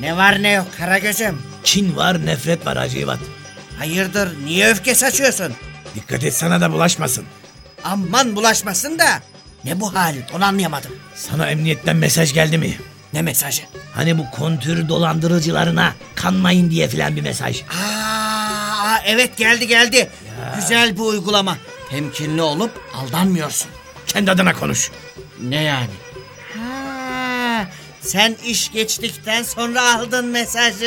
Ne var ne yok Karagöz'üm. Kin var, nefret var Hacivat. Hayırdır niye öfke saçıyorsun? Dikkat et sana da bulaşmasın. Aman bulaşmasın da. Ne bu hal onu anlayamadım. Sana emniyetten mesaj geldi mi? Ne mesajı? Hani bu kontür dolandırıcılarına kanmayın diye filan bir mesaj. Aa, evet geldi geldi. Güzel bu uygulama. Temkinli olup aldanmıyorsun. Kendi adına konuş. Ne yani? Sen iş geçtikten sonra aldın mesajı.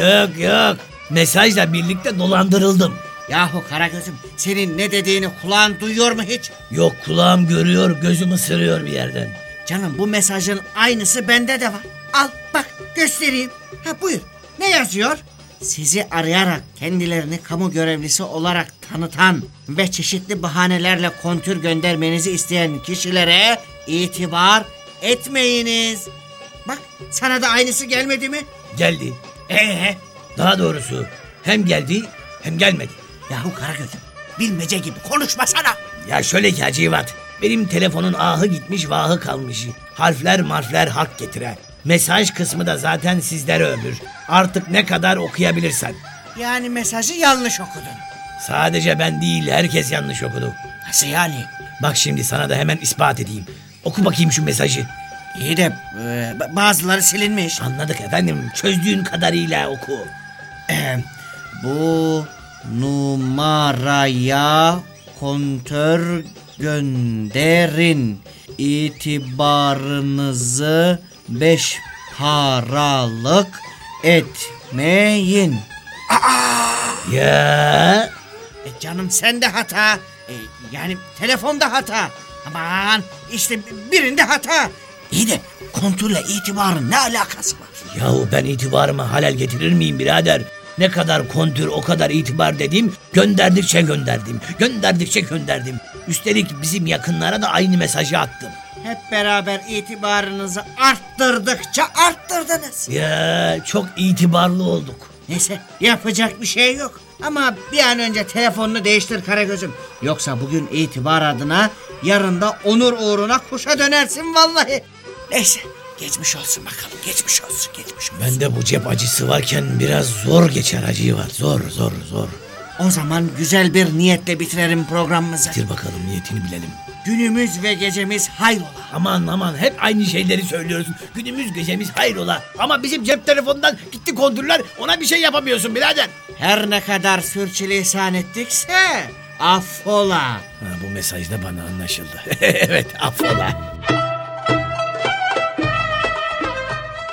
Yok yok. Mesajla birlikte dolandırıldım. Yahu Karagöz'üm senin ne dediğini kulağın duyuyor mu hiç? Yok kulağım görüyor, gözüm ısırıyor bir yerden. Canım bu mesajın aynısı bende de var. Al bak göstereyim. Ha buyur. Ne yazıyor? Sizi arayarak kendilerini kamu görevlisi olarak tanıtan ve çeşitli bahanelerle kontür göndermenizi isteyen kişilere itibar etmeyiniz. Bak sana da aynısı gelmedi mi? Geldi. Ee, Daha doğrusu hem geldi hem gelmedi. yahu Karagöz'üm bilmece gibi konuşmasana. Ya şöyle ki Hacivat. Benim telefonun ahı gitmiş vahı kalmış. Harfler marfler hak getire. Mesaj kısmı da zaten sizlere ömür. Artık ne kadar okuyabilirsen. Yani mesajı yanlış okudun. Sadece ben değil herkes yanlış okudu. Nasıl yani? Bak şimdi sana da hemen ispat edeyim. Oku bakayım şu mesajı. İyi de e, bazıları silinmiş. Anladık efendim. Çözdüğün kadarıyla oku. Ee, bu numaraya kontör gönderin. İtibarınızı beş paralık etmeyin. Ya E canım sende hata. E, yani telefonda hata. Aman işte birinde hata. İyi de kontürle itibarın ne alakası var? Yahu ben itibarıma halel getirir miyim birader? Ne kadar kontür o kadar itibar dedim. Gönderdikçe gönderdim. Gönderdikçe gönderdim. Üstelik bizim yakınlara da aynı mesajı attım. Hep beraber itibarınızı arttırdıkça arttırdınız. Ya çok itibarlı olduk. Neyse yapacak bir şey yok. Ama bir an önce telefonunu değiştir Karagöz'üm. Yoksa bugün itibar adına yarın da onur uğruna kuşa dönersin vallahi. Neyse geçmiş olsun bakalım geçmiş olsun geçmiş olsun. Bende bu cep acısı varken biraz zor geçer acıyı var. Zor zor zor. O zaman güzel bir niyetle bitirelim programımızı. Bitir bakalım niyetini bilelim. Günümüz ve gecemiz hayrola. Aman aman hep aynı şeyleri söylüyorsun. Günümüz gecemiz hayrola. Ama bizim cep telefonundan gitti kontürler ona bir şey yapamıyorsun birader. Her ne kadar sürçülisan ettikse affola. Ha, bu mesaj da bana anlaşıldı. evet affola.